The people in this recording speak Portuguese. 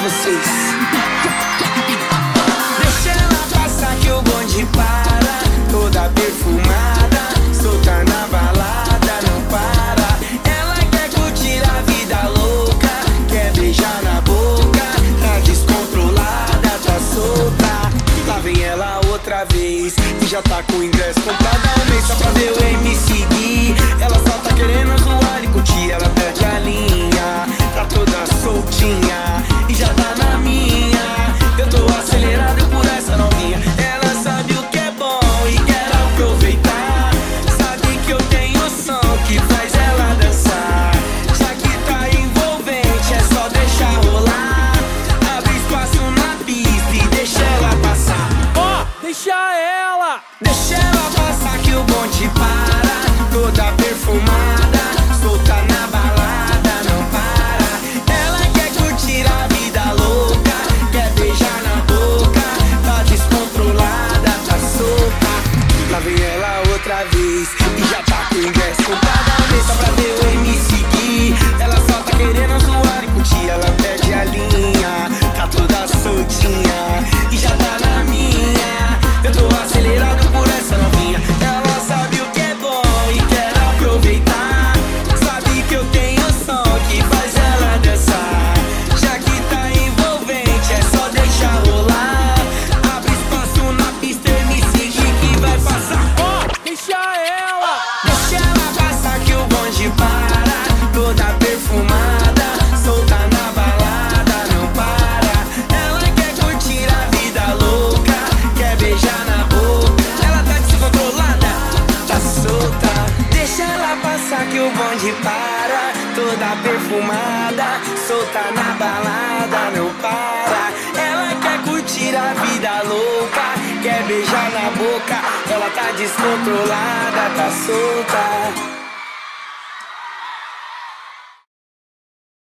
vocês. Deixa ela passar que o bonde para, toda perfumada, solta na balada, não para. Ela quer curtir a vida louca, quer beijar na boca, tá descontrolada, tá solta. Lá vem ela outra vez, e já tá com o ingresso comprado há um só pra ver o MC Deixa ela passar que o bonde para, toda perfumada, solta na balada, não para. Ela quer curtir a vida louca, quer beijar na boca, tá descontrolada, tá solta. Lá vem ela outra vez e já tá com o ingresso passar que o bonde para, toda perfumada, solta na balada, não para. Ela quer curtir a vida louca, quer beijar na boca. Ela tá descontrolada, tá solta.